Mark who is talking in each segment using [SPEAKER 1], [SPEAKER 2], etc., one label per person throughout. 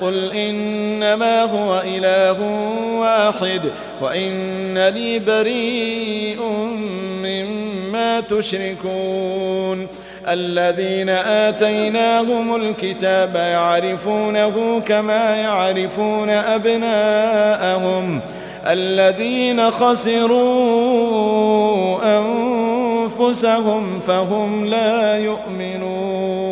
[SPEAKER 1] قل إنما هو إله واحد وإن لي بريء مما تشركون الذين آتيناهم الكتاب يعرفونه كما يعرفون أبناءهم الذين خسروا أنفسهم فهم لا يؤمنون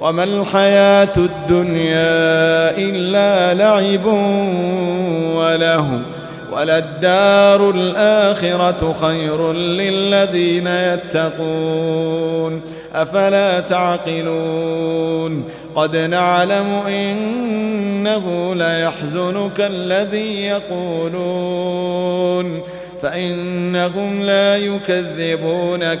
[SPEAKER 1] وما الحياة الدنيا إلا لعب ولهم وللدار الآخرة خير للذين يتقون أفلا تعقلون قد نعلم إنه ليحزنك الذي يقولون فإنهم لا يكذبونك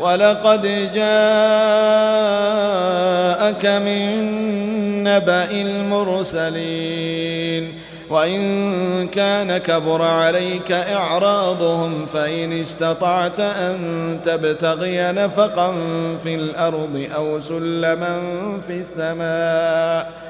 [SPEAKER 1] وَلَقَدْ جَاءَكَ مِن نَّبَإِ الْمُرْسَلِينَ وَإِن كَانَ كَبُرَ عَلَيْكَ إِعْرَاضُهُمْ فَإِنِ اسْتَطَعْتَ أَن تَبْتَغِيَ نَفَقًا فِي الْأَرْضِ أَوْ سُلَّمًا فِي السَّمَاءِ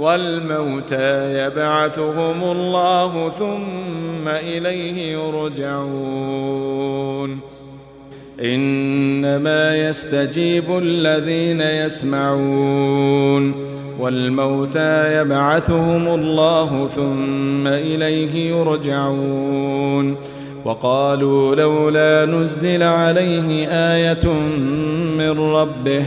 [SPEAKER 1] والموتى يبعثهم الله ثم إليه يرجعون. إنما يستجيب الذين يسمعون. والموتى يبعثهم الله ثم إليه يرجعون. وقالوا لولا نزل عليه آية من ربه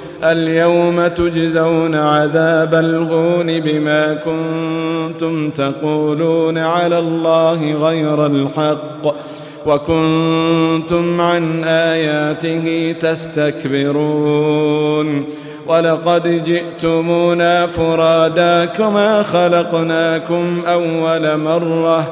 [SPEAKER 1] اليوم تجزون عذاب الغون بما كنتم تقولون على الله غير الحق وكنتم عن آياته تستكبرون ولقد جئتمونا فرادا كما خلقناكم أول مرة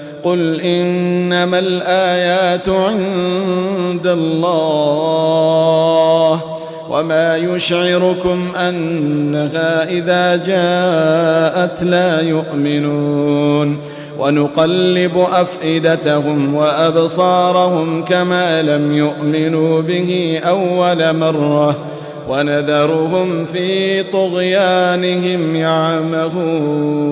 [SPEAKER 1] قل إنما الآيات عند الله وما يشعركم أنها إذا جاءت لا يؤمنون ونقلب أفئدتهم وأبصارهم كما لم يؤمنوا به أول مرة ونذرهم في طغيانهم يعمهون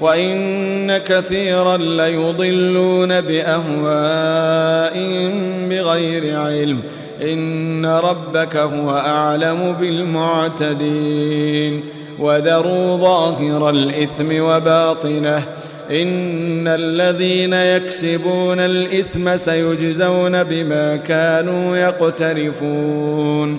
[SPEAKER 1] وإن كثيرا ليضلون بأهواء بغير علم إن ربك هو أعلم بالمعتدين وذروا ظاهر الإثم وباطنه إن الذين يكسبون الإثم سيجزون بما كانوا يقترفون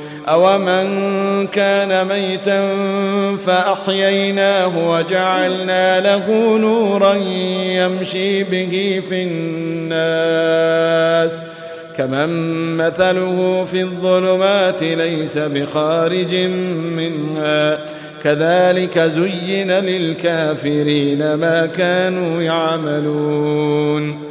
[SPEAKER 1] أَوَمَنْ كَانَ مَيْتًا فَأَحْيَيْنَاهُ وَجَعَلْنَا لَهُ نُورًا يَمْشِي بِهِ فِي النَّاسِ كمن مثله في الظلمات ليس بخارج منها كذلك زين للكافرين ما كانوا يعملون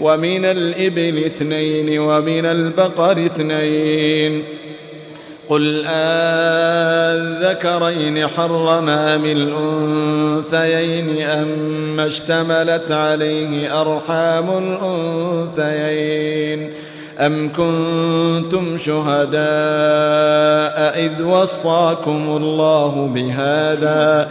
[SPEAKER 1] ومن الإبل اثنين ومن البقر اثنين قل أذكرين حرما من الأنثيين أم اشتملت عليه أرحام الأنثيين أم كنتم شهداء إذ وصاكم الله بهذا ؟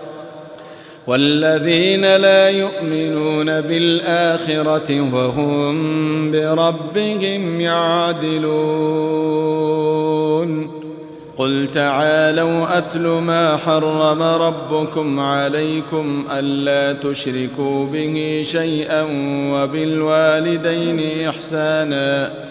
[SPEAKER 1] والذين لا يؤمنون بالآخرة وهم بربهم يعادلون قل تعالوا أتل ما حرم ربكم عليكم ألا تشركوا به شيئا وبالوالدين إحساناً.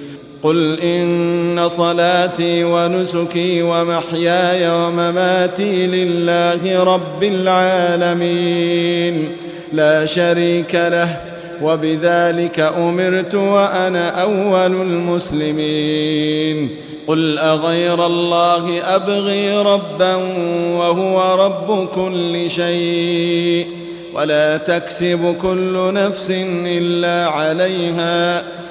[SPEAKER 1] قل إن صلاتي ونسكي ومحياي ومماتي لله رب العالمين. لا شريك له وبذلك أمرت وأنا أول المسلمين. قل أغير الله أبغي ربا وهو رب كل شيء. ولا تكسب كل نفس إلا عليها. ولا